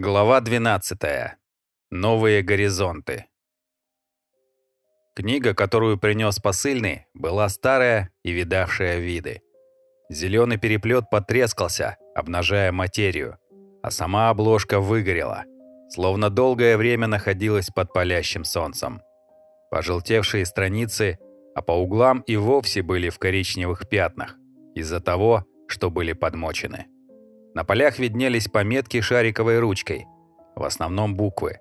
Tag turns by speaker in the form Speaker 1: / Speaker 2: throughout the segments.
Speaker 1: Глава 12. Новые горизонты. Книга, которую принес посыльный, была старая и видавшая виды. Зеленый переплет потрескался, обнажая материю, а сама обложка выгорела, словно долгое время находилась под палящим солнцем. Пожелтевшие страницы, а по углам и вовсе были в коричневых пятнах, из-за того, что были подмочены. На полях виднелись пометки шариковой ручкой, в основном буквы.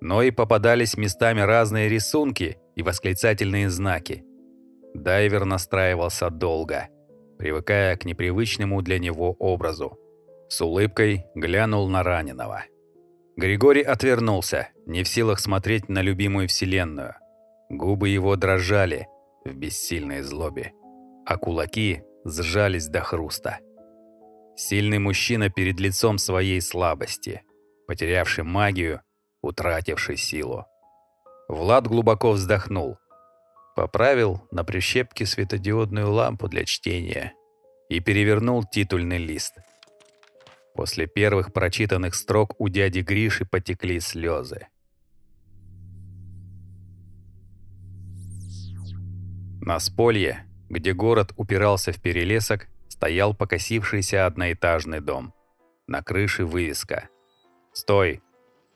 Speaker 1: Но и попадались местами разные рисунки и восклицательные знаки. Дайвер настраивался долго, привыкая к непривычному для него образу. С улыбкой глянул на раненого. Григорий отвернулся, не в силах смотреть на любимую вселенную. Губы его дрожали в бессильной злобе, а кулаки сжались до хруста. Сильный мужчина перед лицом своей слабости, потерявший магию, утративший силу. Влад глубоко вздохнул, поправил на прищепке светодиодную лампу для чтения и перевернул титульный лист. После первых прочитанных строк у дяди Гриши потекли слезы. На сполье, где город упирался в перелесок, стоял покосившийся одноэтажный дом. На крыше вывеска. «Стой!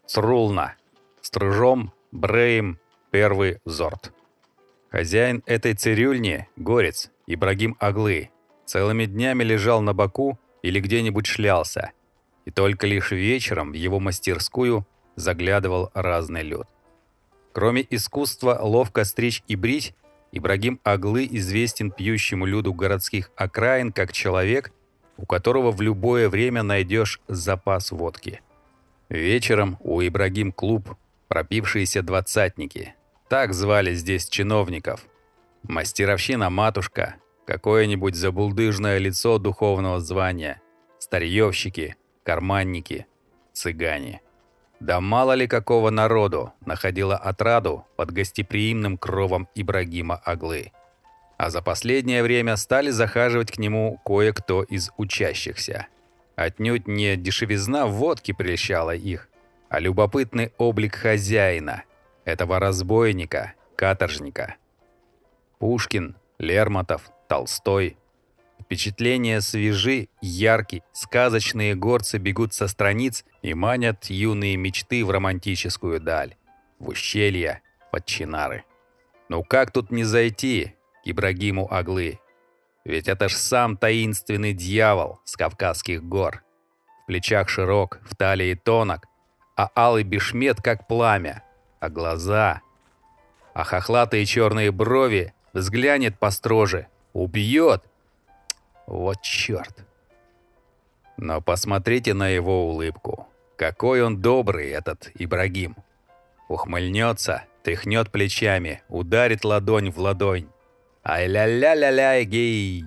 Speaker 1: Срулна! Стружом Брейм Первый Зорт». Хозяин этой цирюльни, горец, Ибрагим Аглы, целыми днями лежал на боку или где-нибудь шлялся, и только лишь вечером в его мастерскую заглядывал разный люд. Кроме искусства ловко стричь и брить, Ибрагим Аглы известен пьющему люду городских окраин как человек, у которого в любое время найдешь запас водки. Вечером у Ибрагим клуб «Пропившиеся двадцатники». Так звали здесь чиновников. Мастеровщина матушка, какое-нибудь забулдыжное лицо духовного звания, старьевщики, карманники, цыгане. Да мало ли какого народу находила отраду под гостеприимным кровом Ибрагима Аглы. А за последнее время стали захаживать к нему кое-кто из учащихся. Отнюдь не дешевизна водки прельщала их, а любопытный облик хозяина, этого разбойника, каторжника. Пушкин, Лермонтов, Толстой – Впечатления свежи, ярки, сказочные горцы бегут со страниц и манят юные мечты в романтическую даль, в ущелья, под чинары. Ну как тут не зайти к Ибрагиму Аглы? Ведь это ж сам таинственный дьявол с Кавказских гор. В плечах широк, в талии тонок, а алый бешмет как пламя, а глаза... А хохлатые черные брови взглянет построже, убьет — вот черт. Но посмотрите на его улыбку. Какой он добрый, этот Ибрагим. Ухмыльнется, тряхнет плечами, ударит ладонь в ладонь. Ай-ля-ля-ля-ля, гей!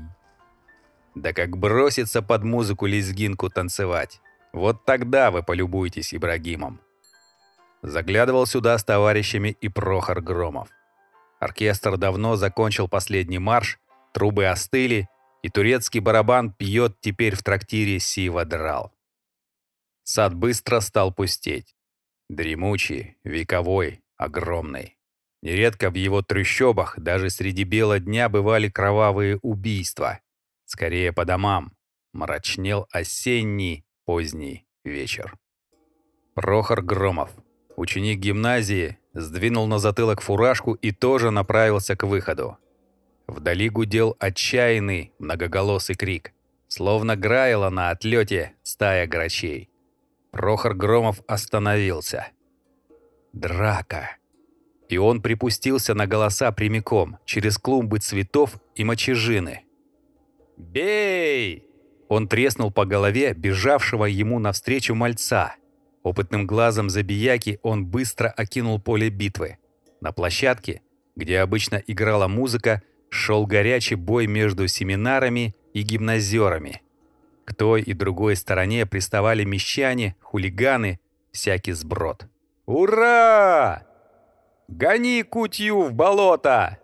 Speaker 1: Да как бросится под музыку лезгинку танцевать. Вот тогда вы полюбуетесь Ибрагимом. Заглядывал сюда с товарищами и Прохор Громов. Оркестр давно закончил последний марш, трубы остыли, и турецкий барабан пьет теперь в трактире Сива Драл. Сад быстро стал пустеть. Дремучий, вековой, огромный. Нередко в его трущобах даже среди бела дня бывали кровавые убийства. Скорее по домам. Мрачнел осенний, поздний вечер. Прохор Громов, ученик гимназии, сдвинул на затылок фуражку и тоже направился к выходу. Вдали гудел отчаянный многоголосый крик. Словно граила на отлете стая грачей. Прохор Громов остановился. Драка. И он припустился на голоса прямиком, через клумбы цветов и мочежины. «Бей!» Он треснул по голове бежавшего ему навстречу мальца. Опытным глазом забияки он быстро окинул поле битвы. На площадке, где обычно играла музыка, шел горячий бой между семинарами и гимназерами. К той и другой стороне приставали мещане, хулиганы, всякий сброд. «Ура! Гони кутью в болото!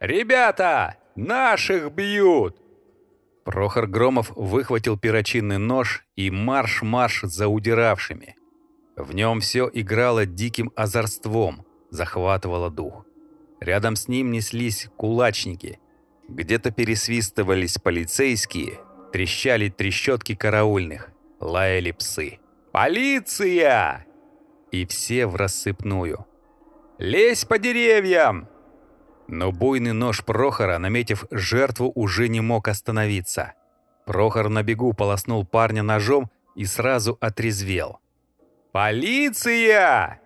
Speaker 1: Ребята, наших бьют!» Прохор Громов выхватил перочинный нож и марш-марш за удиравшими. В нем все играло диким озорством, захватывало дух. Рядом с ним неслись кулачники. Где-то пересвистывались полицейские, трещали трещотки караульных, лаяли псы. «Полиция!» И все в рассыпную. «Лезь по деревьям!» Но буйный нож Прохора, наметив жертву, уже не мог остановиться. Прохор на бегу полоснул парня ножом и сразу отрезвел. «Полиция!»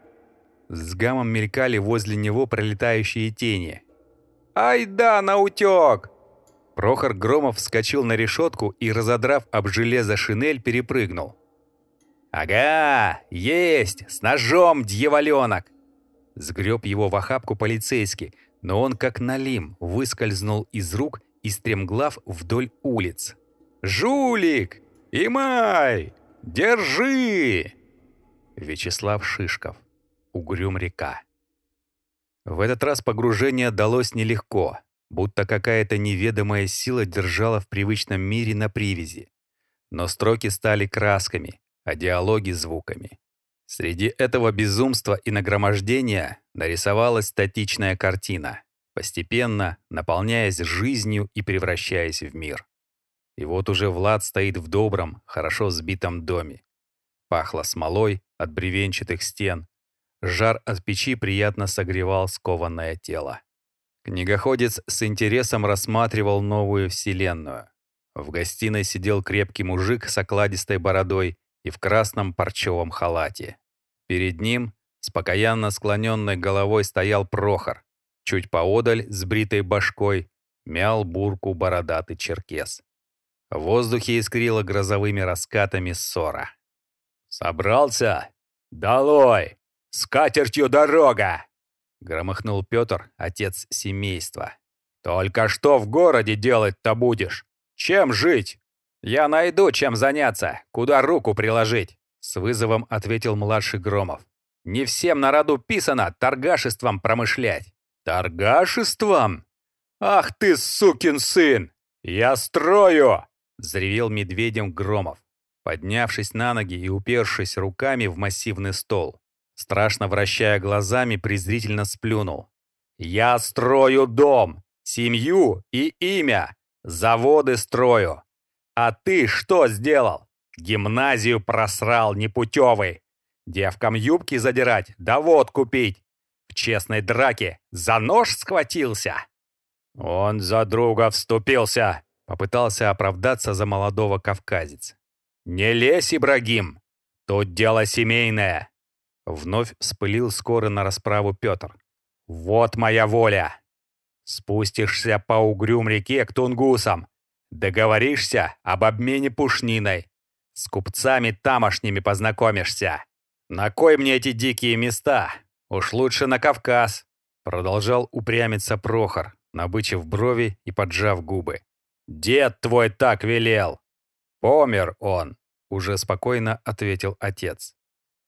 Speaker 1: С гамом мелькали возле него пролетающие тени. «Ай да, наутек!» Прохор Громов вскочил на решетку и, разодрав об железо шинель, перепрыгнул. «Ага, есть! С ножом, дьяволенок!» Сгреб его в охапку полицейский, но он как налим выскользнул из рук и стремглав вдоль улиц. «Жулик! Имай! Держи!» Вячеслав Шишков. Угрюм-река. В этот раз погружение далось нелегко, будто какая-то неведомая сила держала в привычном мире на привязи. Но строки стали красками, а диалоги — звуками. Среди этого безумства и нагромождения нарисовалась статичная картина, постепенно наполняясь жизнью и превращаясь в мир. И вот уже Влад стоит в добром, хорошо сбитом доме. Пахло смолой от бревенчатых стен. Жар от печи приятно согревал скованное тело. Книгоходец с интересом рассматривал новую вселенную. В гостиной сидел крепкий мужик с окладистой бородой и в красном парчевом халате. Перед ним, с покаянно склоненной головой, стоял Прохор. Чуть поодаль, с бритой башкой, мял бурку бородатый черкес. В воздухе искрило грозовыми раскатами ссора. «Собрался? Долой! С катертью дорога!» Громыхнул Петр, отец семейства. «Только что в городе делать-то будешь? Чем жить?» «Я найду, чем заняться, куда руку приложить», с вызовом ответил младший Громов. «Не всем народу писано торгашеством промышлять». «Торгашеством? Ах ты, сукин сын! Я строю!» Взревел медведем Громов, поднявшись на ноги и упершись руками в массивный стол. Страшно вращая глазами, презрительно сплюнул. «Я строю дом, семью и имя, заводы строю. А ты что сделал? Гимназию просрал непутевый. Девкам юбки задирать, да вот купить. В честной драке за нож схватился. Он за друга вступился, Попытался оправдаться за молодого кавказец. «Не лезь, Ибрагим! Тут дело семейное!» Вновь вспылил скоро на расправу Петр. «Вот моя воля! Спустишься по угрюм реке к тунгусам, договоришься об обмене пушниной, с купцами тамошними познакомишься. На кой мне эти дикие места? Уж лучше на Кавказ!» Продолжал упрямиться Прохор, набычив брови и поджав губы. «Дед твой так велел!» «Помер он», — уже спокойно ответил отец.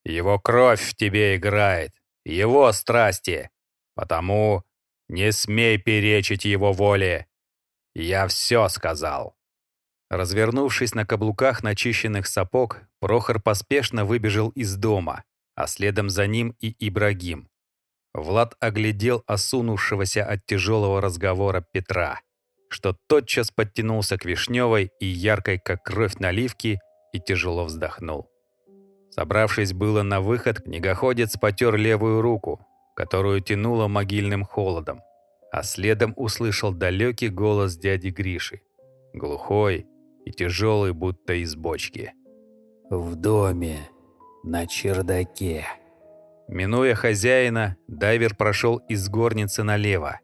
Speaker 1: «Его кровь в тебе играет, его страсти, потому не смей перечить его воле. Я все сказал». Развернувшись на каблуках начищенных сапог, Прохор поспешно выбежал из дома, а следом за ним и Ибрагим. Влад оглядел осунувшегося от тяжелого разговора Петра что тотчас подтянулся к вишневой и яркой, как кровь наливки, и тяжело вздохнул. Собравшись было на выход, книгоходец потер левую руку, которую тянуло могильным холодом, а следом услышал далекий голос дяди Гриши, глухой и тяжелый, будто из бочки.
Speaker 2: «В доме, на чердаке».
Speaker 1: Минуя хозяина, дайвер прошел из горницы налево,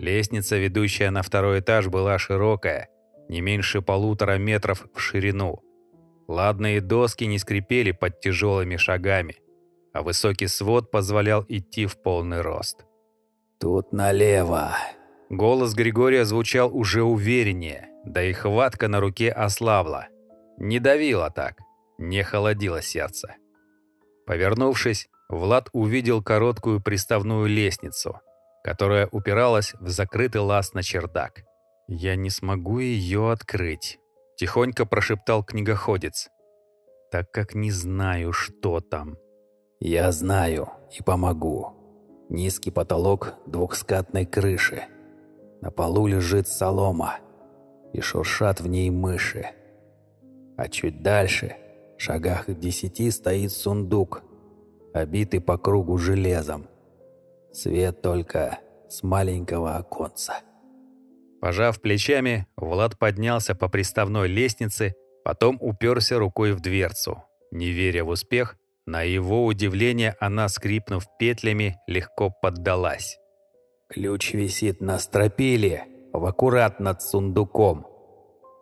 Speaker 1: Лестница, ведущая на второй этаж, была широкая, не меньше полутора метров в ширину. Ладные доски не скрипели под тяжелыми шагами, а высокий свод позволял идти в полный рост.
Speaker 2: «Тут налево!»
Speaker 1: Голос Григория звучал уже увереннее, да и хватка на руке ослабла. Не давила так, не холодило сердце. Повернувшись, Влад увидел короткую приставную лестницу – которая упиралась в закрытый лаз на чердак. «Я не смогу ее открыть», — тихонько прошептал книгоходец, «так как не знаю, что там».
Speaker 2: Я знаю и помогу. Низкий потолок двухскатной крыши. На полу лежит солома, и шуршат в ней мыши. А чуть дальше, в шагах в десяти, стоит сундук, обитый по кругу железом. Свет только с маленького оконца.
Speaker 1: Пожав плечами, Влад поднялся по приставной лестнице, потом уперся рукой в дверцу. Не веря в успех, на его удивление она, скрипнув петлями, легко поддалась.
Speaker 2: «Ключ висит на стропиле, в аккурат над сундуком.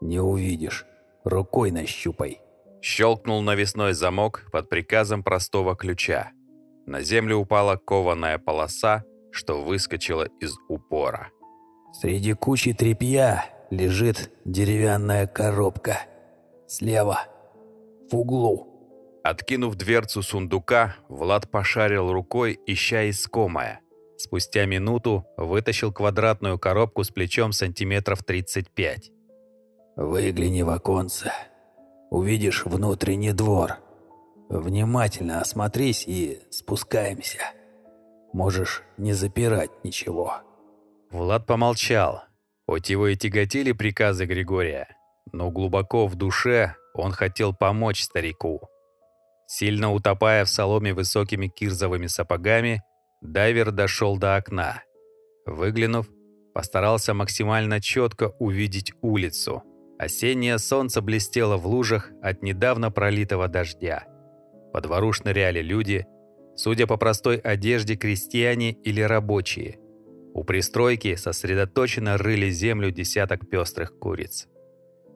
Speaker 2: Не увидишь, рукой нащупай».
Speaker 1: Щелкнул навесной замок под приказом простого ключа. На землю упала кованая полоса, что выскочила из упора.
Speaker 2: Среди кучи тряпья лежит деревянная коробка. Слева, в углу.
Speaker 1: Откинув дверцу сундука, Влад пошарил рукой, ища искомое. Спустя минуту вытащил квадратную коробку с плечом сантиметров 35.
Speaker 2: «Выгляни в оконце. Увидишь внутренний двор. Внимательно осмотрись и спускаемся. Можешь не запирать ничего».
Speaker 1: Влад помолчал. Хоть его и тяготили приказы Григория, но глубоко в душе он хотел помочь старику. Сильно утопая в соломе высокими кирзовыми сапогами, дайвер дошел до окна. Выглянув, постарался максимально четко увидеть улицу. Осеннее солнце блестело в лужах от недавно пролитого дождя. По двору шныряли люди, судя по простой одежде, крестьяне или рабочие – у пристройки сосредоточенно рыли землю десяток пестрых куриц.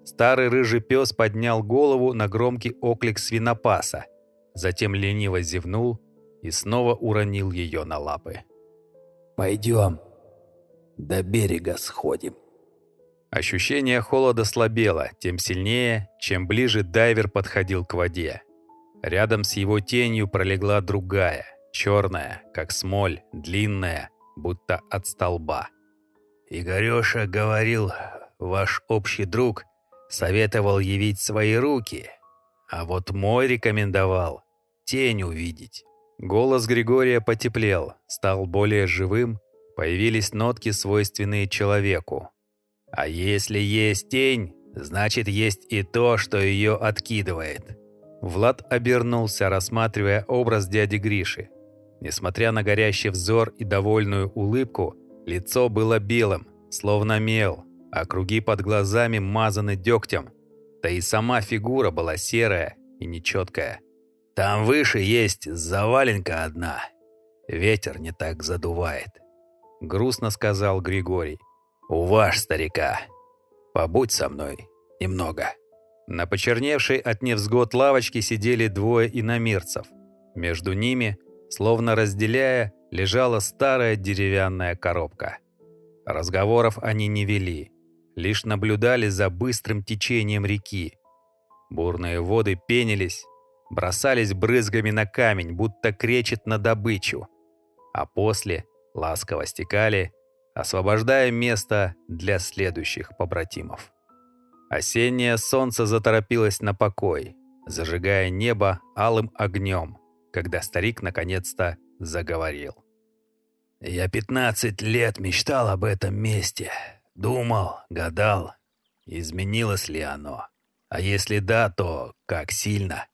Speaker 1: Старый рыжий пес поднял голову на громкий оклик свинопаса, затем лениво зевнул и снова уронил ее на лапы.
Speaker 2: «Пойдем, до берега сходим».
Speaker 1: Ощущение холода слабело, тем сильнее, чем ближе дайвер подходил к воде. Рядом с его тенью пролегла другая, черная, как смоль, длинная, будто от столба.
Speaker 2: «Игореша говорил, ваш общий друг советовал явить свои руки, а вот мой рекомендовал тень увидеть».
Speaker 1: Голос Григория потеплел, стал более живым, появились нотки, свойственные человеку.
Speaker 2: «А если есть тень, значит, есть и то, что ее откидывает».
Speaker 1: Влад обернулся, рассматривая образ дяди Гриши. Несмотря на горящий взор и довольную улыбку, лицо было белым, словно мел, а круги под глазами мазаны дегтем. Да и сама фигура была серая и нечеткая.
Speaker 2: «Там выше есть заваленка одна. Ветер не так задувает», — грустно сказал Григорий. «У ваш старика. Побудь со мной немного».
Speaker 1: На почерневшей от невзгод лавочке сидели двое иномирцев. Между ними Словно разделяя, лежала старая деревянная коробка. Разговоров они не вели, лишь наблюдали за быстрым течением реки. Бурные воды пенились, бросались брызгами на камень, будто кречет на добычу, а после ласково стекали, освобождая место для следующих побратимов. Осеннее солнце заторопилось на покой, зажигая небо алым огнем, когда старик наконец-то заговорил.
Speaker 2: «Я пятнадцать лет мечтал об этом месте. Думал, гадал, изменилось ли оно. А если да, то как сильно.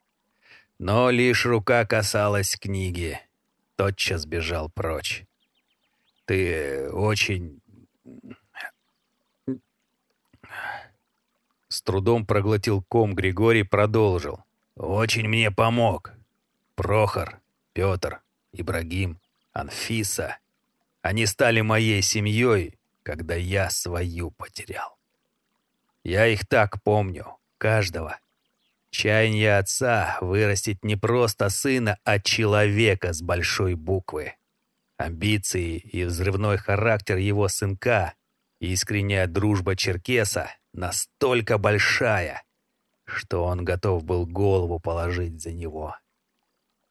Speaker 2: Но лишь рука касалась книги. Тотчас бежал прочь. Ты очень...
Speaker 1: С трудом проглотил ком Григорий, продолжил.
Speaker 2: «Очень мне помог. Прохор, Петр, Ибрагим, Анфиса. Они стали моей семьей, когда я свою потерял. Я их так помню, каждого. Чаяние отца вырастить не просто сына, а человека с большой буквы. Амбиции и взрывной характер его сынка, искренняя дружба черкеса настолько большая, что он готов был голову положить за него.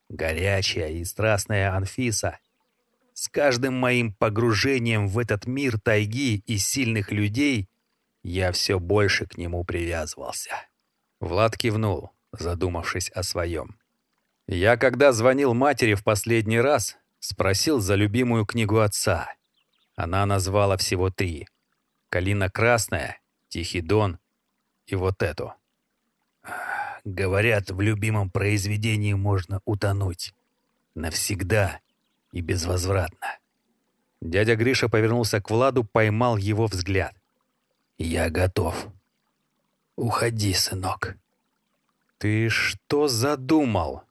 Speaker 2: Горячая и страстная Анфиса. С каждым моим погружением в этот мир тайги и сильных людей я все больше к нему привязывался.
Speaker 1: Влад кивнул, задумавшись о своем. Я, когда звонил матери в последний раз, спросил за любимую книгу отца. Она назвала всего три. «Калина красная», «Тихий дон» и вот эту.
Speaker 2: Говорят, в любимом произведении можно утонуть. Навсегда и безвозвратно.
Speaker 1: Дядя Гриша повернулся к Владу, поймал его взгляд.
Speaker 2: «Я готов. Уходи, сынок».
Speaker 1: «Ты что задумал?»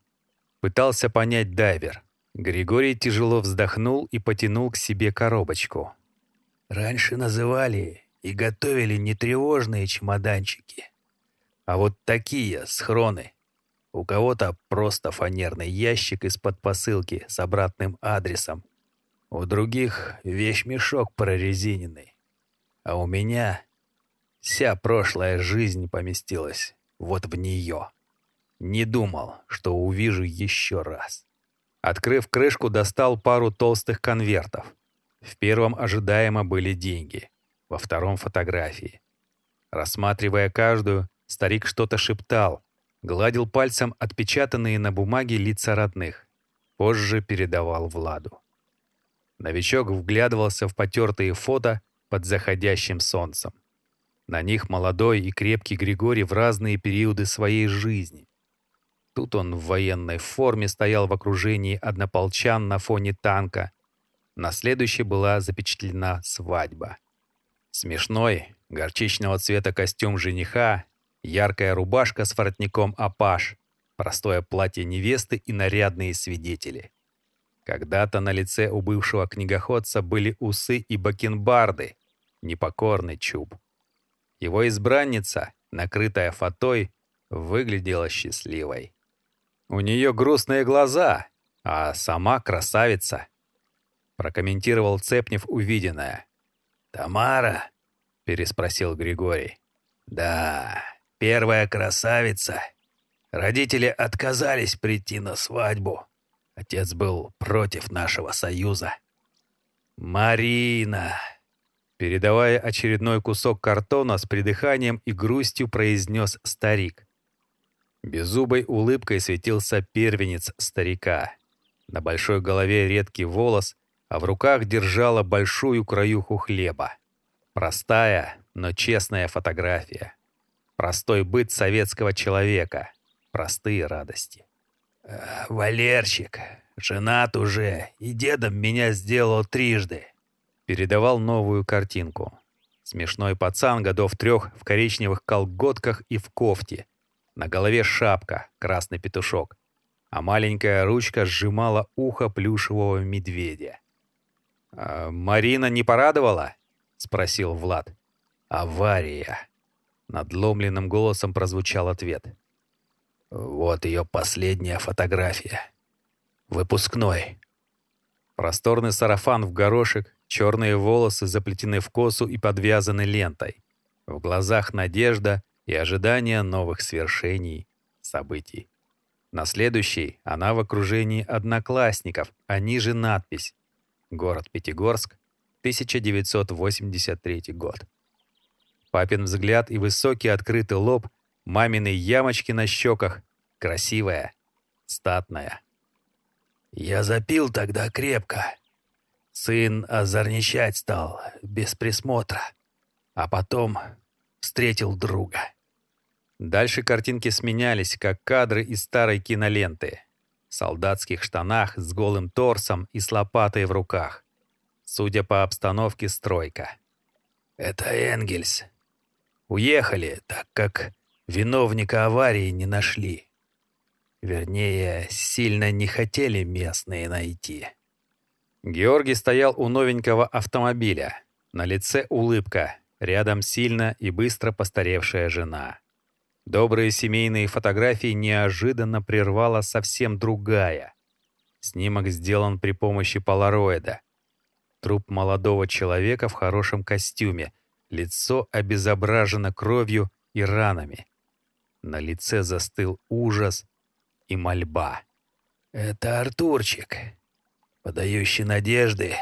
Speaker 1: Пытался понять дайвер. Григорий тяжело вздохнул и потянул к себе коробочку.
Speaker 2: «Раньше называли и готовили нетревожные чемоданчики. А вот такие схроны. У кого-то просто фанерный ящик из-под посылки с обратным адресом. У других вещмешок прорезиненный. А у меня вся прошлая жизнь поместилась вот в нее. Не думал, что увижу еще раз.
Speaker 1: Открыв крышку, достал пару толстых конвертов. В первом ожидаемо были деньги, во втором — фотографии. Рассматривая каждую, старик что-то шептал, гладил пальцем отпечатанные на бумаге лица родных. Позже передавал Владу. Новичок вглядывался в потертые фото под заходящим солнцем. На них молодой и крепкий Григорий в разные периоды своей жизни. Тут он в военной форме стоял в окружении однополчан на фоне танка. На следующей была запечатлена свадьба. Смешной, горчичного цвета костюм жениха, яркая рубашка с воротником апаш, простое платье невесты и нарядные свидетели. Когда-то на лице у бывшего книгоходца были усы и бакенбарды, непокорный чуб. Его избранница, накрытая фатой, выглядела счастливой. У нее грустные глаза, а сама красавица. Прокомментировал Цепнев увиденное.
Speaker 2: «Тамара?» — переспросил Григорий. «Да, первая красавица. Родители отказались прийти на свадьбу. Отец был против нашего союза». «Марина!»
Speaker 1: Передавая очередной кусок картона с придыханием и грустью, произнес старик. Беззубой улыбкой светился первенец старика. На большой голове редкий волос, а в руках держала большую краюху хлеба. Простая, но честная фотография. Простой быт советского человека. Простые радости.
Speaker 2: «Э, «Валерчик, женат уже, и дедом меня сделал трижды»,
Speaker 1: передавал новую картинку. Смешной пацан годов трех в коричневых колготках и в кофте, на голове шапка, красный петушок, а маленькая ручка сжимала ухо плюшевого медведя. «А «Марина не порадовала?» — спросил Влад.
Speaker 2: «Авария!» — надломленным голосом прозвучал ответ. «Вот ее последняя фотография. Выпускной».
Speaker 1: Просторный сарафан в горошек, черные волосы заплетены в косу и подвязаны лентой. В глазах надежда и ожидание новых свершений, событий. На следующий она в окружении одноклассников, а ниже надпись «Город Пятигорск, 1983 год». Папин взгляд и высокий открытый лоб, мамины ямочки на щеках, красивая, статная.
Speaker 2: «Я запил тогда крепко. Сын озорничать стал, без присмотра. А потом встретил друга».
Speaker 1: Дальше картинки сменялись, как кадры из старой киноленты. В солдатских штанах с голым торсом и с лопатой в руках. Судя по обстановке, стройка.
Speaker 2: «Это Энгельс. Уехали, так как виновника аварии не нашли. Вернее, сильно не хотели местные найти».
Speaker 1: Георгий стоял у новенького автомобиля. На лице улыбка, рядом сильно и быстро постаревшая жена. Добрые семейные фотографии неожиданно прервала совсем другая. Снимок сделан при помощи полароида. Труп молодого человека в хорошем костюме. Лицо обезображено кровью и ранами. На лице застыл ужас и мольба.
Speaker 2: «Это Артурчик, подающий надежды,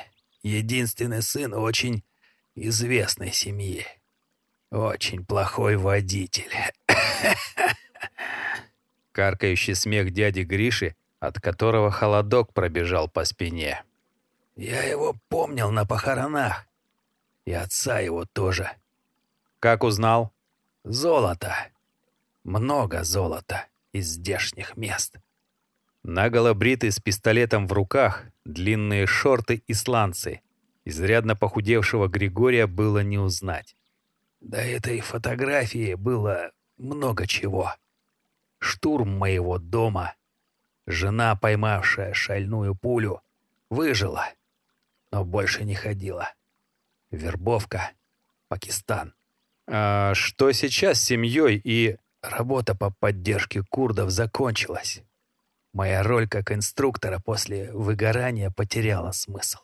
Speaker 2: единственный сын очень известной семьи. Очень плохой водитель.
Speaker 1: Каркающий смех дяди Гриши от которого холодок пробежал по спине.
Speaker 2: «Я его помнил на похоронах. И отца его тоже».
Speaker 1: «Как узнал?»
Speaker 2: «Золото. Много золота из здешних мест».
Speaker 1: Наголо бритый с пистолетом в руках, длинные шорты и сланцы. Изрядно похудевшего Григория было не узнать.
Speaker 2: До этой фотографии было много чего. Штурм моего дома. Жена, поймавшая шальную пулю, выжила, но больше не ходила. Вербовка. Пакистан.
Speaker 1: А что сейчас с семьей и...
Speaker 2: Работа по поддержке курдов закончилась. Моя роль как инструктора после выгорания потеряла смысл.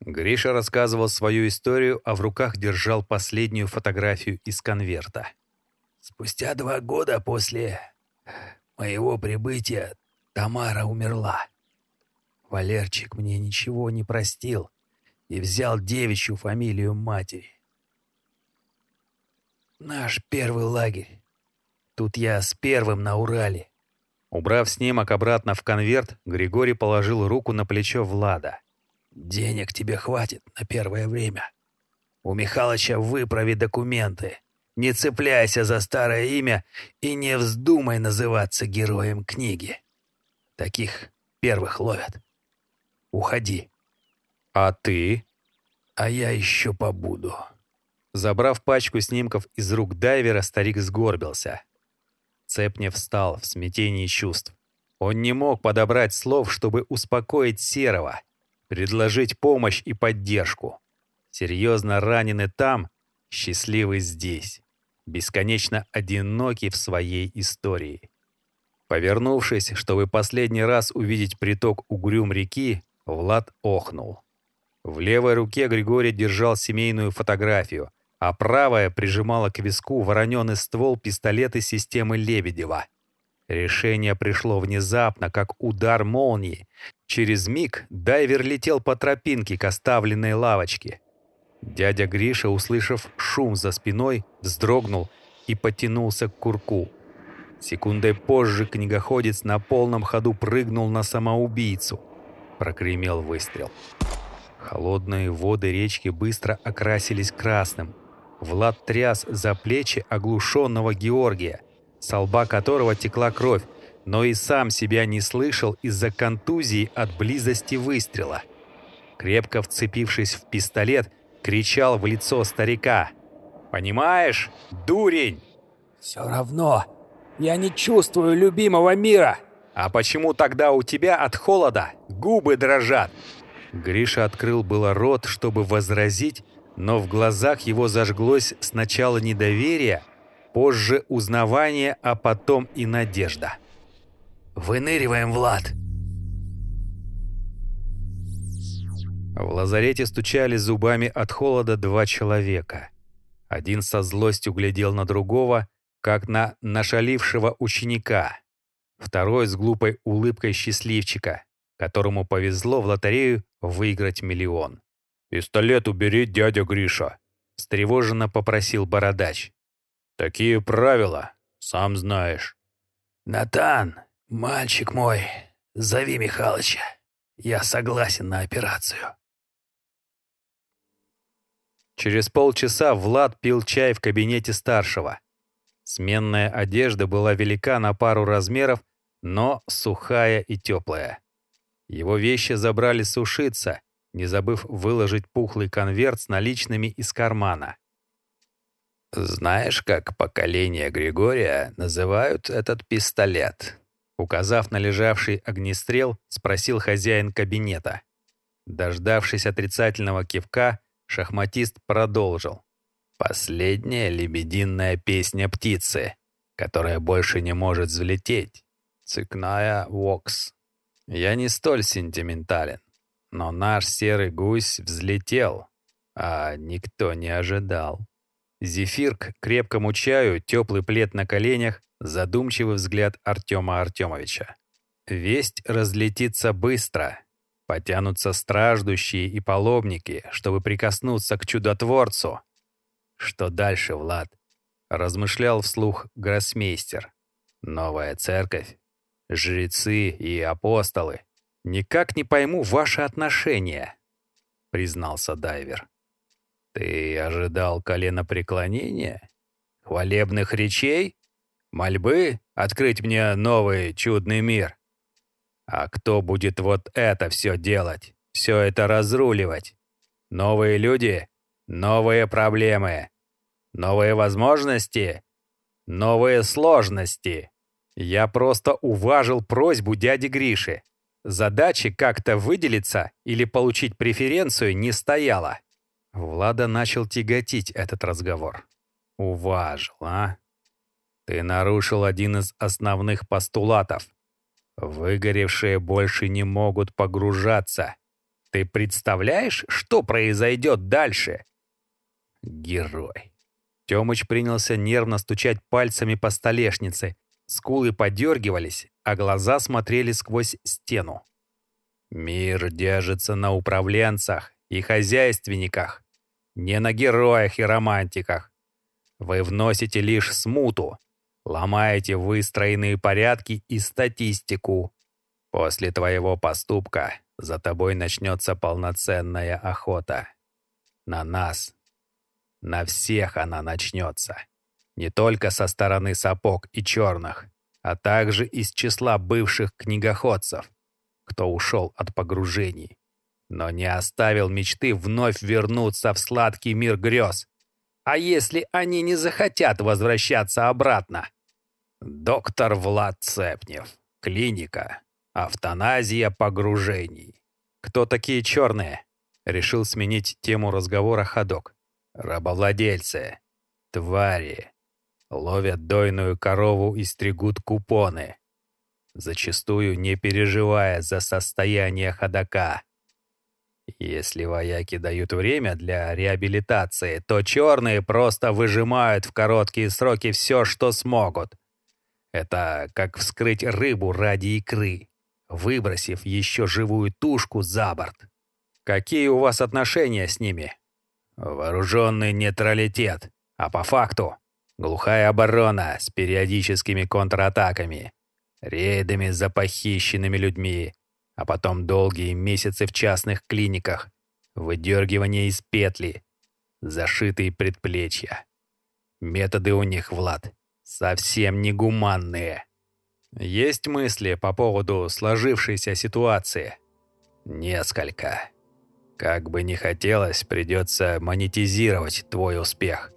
Speaker 1: Гриша рассказывал свою историю, а в руках держал последнюю фотографию из конверта.
Speaker 2: Спустя два года после моего прибытия Тамара умерла. Валерчик мне ничего не простил и взял девичью фамилию матери. Наш первый лагерь. Тут я с первым на Урале.
Speaker 1: Убрав снимок обратно в конверт, Григорий положил руку на плечо Влада.
Speaker 2: Денег тебе хватит на первое время. У Михалыча выправи документы. Не цепляйся за старое имя и не вздумай называться героем книги. Таких первых ловят. Уходи.
Speaker 1: А ты?
Speaker 2: А я еще побуду.
Speaker 1: Забрав пачку снимков из рук дайвера, старик сгорбился. Цепнев встал в смятении чувств. Он не мог подобрать слов, чтобы успокоить Серого предложить помощь и поддержку. Серьезно ранены там, счастливый здесь, бесконечно одинокий в своей истории. Повернувшись, чтобы последний раз увидеть приток угрюм реки, Влад охнул. В левой руке Григорий держал семейную фотографию, а правая прижимала к виску вороненый ствол пистолета системы Лебедева — Решение пришло внезапно, как удар молнии. Через миг дайвер летел по тропинке к оставленной лавочке. Дядя Гриша, услышав шум за спиной, вздрогнул и потянулся к курку. Секундой позже книгоходец на полном ходу прыгнул на самоубийцу. Прокремел выстрел. Холодные воды речки быстро окрасились красным. Влад тряс за плечи оглушенного Георгия – с лба которого текла кровь, но и сам себя не слышал из-за контузии от близости выстрела. Крепко вцепившись в пистолет, кричал в лицо старика. «Понимаешь, дурень!»
Speaker 2: «Все равно, я не чувствую любимого мира!»
Speaker 1: «А почему тогда у тебя от холода губы дрожат?» Гриша открыл было рот, чтобы возразить, но в глазах его зажглось сначала недоверие, позже узнавание, а потом и надежда.
Speaker 2: «Выныриваем, Влад!»
Speaker 1: В лазарете стучали зубами от холода два человека. Один со злостью глядел на другого, как на нашалившего ученика. Второй с глупой улыбкой счастливчика, которому повезло в лотерею выиграть миллион. «Пистолет убери, дядя Гриша!» — встревоженно попросил бородач. Такие правила, сам знаешь.
Speaker 2: Натан, мальчик мой, зови Михалыча. Я согласен на операцию.
Speaker 1: Через полчаса Влад пил чай в кабинете старшего. Сменная одежда была велика на пару размеров, но сухая и теплая. Его вещи забрали сушиться, не забыв выложить пухлый конверт с наличными из кармана.
Speaker 2: «Знаешь, как поколение Григория называют этот пистолет?»
Speaker 1: Указав на лежавший огнестрел, спросил хозяин кабинета. Дождавшись отрицательного кивка, шахматист продолжил. «Последняя лебединая песня птицы, которая больше не может взлететь. Цикная вокс. Я не столь сентиментален, но наш серый гусь взлетел, а никто не ожидал». Зефир к крепкому чаю, теплый плед на коленях, задумчивый взгляд Артема Артемовича. Весть разлетится быстро. Потянутся страждущие и паломники, чтобы прикоснуться к чудотворцу. Что дальше, Влад? Размышлял вслух гроссмейстер. Новая церковь? Жрецы и апостолы. Никак не пойму ваше отношение, признался дайвер. Ты ожидал коленопреклонения? Хвалебных речей? Мольбы открыть мне новый чудный мир? А кто будет вот это все делать? Все это разруливать? Новые люди? Новые проблемы? Новые возможности? Новые сложности? Я просто уважил просьбу дяди Гриши. Задачи как-то выделиться или получить преференцию не стояло. Влада начал тяготить этот разговор. Уважил, а? Ты нарушил один из основных постулатов. Выгоревшие больше не могут погружаться. Ты представляешь, что произойдет дальше? Герой. Тёмыч принялся нервно стучать пальцами по столешнице. Скулы подергивались, а глаза смотрели сквозь стену. Мир держится на управленцах и хозяйственниках, не на героях и романтиках. Вы вносите лишь смуту, ломаете выстроенные порядки и статистику. После твоего поступка за тобой начнется полноценная охота. На нас. На всех она начнется. Не только со стороны сапог и черных, а также из числа бывших книгоходцев, кто ушел от погружений, но не оставил мечты вновь вернуться в сладкий мир грез. А если они не захотят возвращаться обратно? Доктор Влад Цепнев. Клиника. Автоназия погружений. Кто такие черные? Решил сменить тему разговора ходок. Рабовладельцы. Твари. Ловят дойную корову и стригут купоны. Зачастую не переживая за состояние ходока. Если вояки дают время для реабилитации, то черные просто выжимают в короткие сроки все, что смогут. Это как вскрыть рыбу ради икры, выбросив еще живую тушку за борт. Какие у вас отношения с ними? Вооруженный нейтралитет, а по факту глухая оборона с периодическими контратаками, рейдами за похищенными людьми, а потом долгие месяцы в частных клиниках, выдергивание из петли, зашитые предплечья. Методы у них, Влад, совсем негуманные. Есть мысли по поводу сложившейся ситуации? Несколько. Как бы ни хотелось, придется монетизировать твой успех.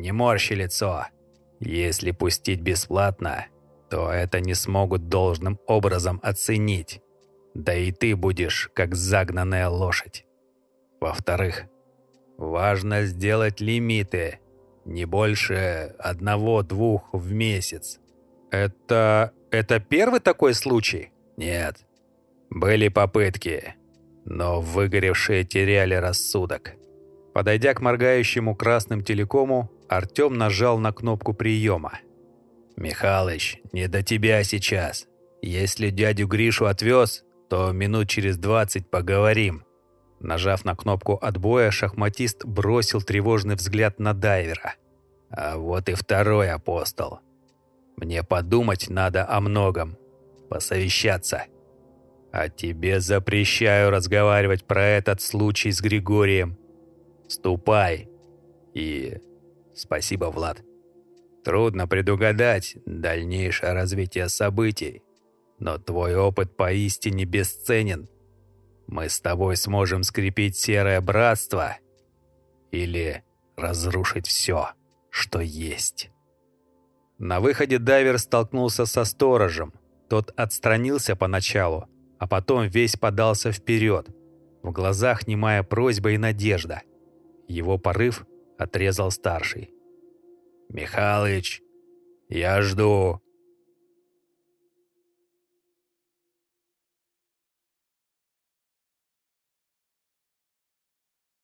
Speaker 1: Не морщи лицо. Если пустить бесплатно, то это не смогут должным образом оценить. Да и ты будешь как загнанная лошадь. Во-вторых, важно сделать лимиты – не больше одного-двух в месяц. Это... это первый такой случай? Нет. Были попытки, но выгоревшие теряли рассудок. Подойдя к моргающему красным телекому, Артем нажал на кнопку приема. «Михалыч, не до тебя сейчас. Если дядю Гришу отвез, то минут через двадцать поговорим». Нажав на кнопку отбоя, шахматист бросил тревожный взгляд на дайвера. А вот и второй апостол. Мне подумать надо о многом, посовещаться. А тебе запрещаю разговаривать про этот случай с Григорием. Ступай. И спасибо, Влад. Трудно предугадать дальнейшее развитие событий, но твой опыт поистине бесценен. Мы с тобой сможем скрепить серое братство или разрушить все что есть. На выходе дайвер столкнулся со сторожем. Тот отстранился поначалу, а потом весь подался вперед. В глазах немая просьба и надежда. Его порыв отрезал старший. «Михалыч, я жду!»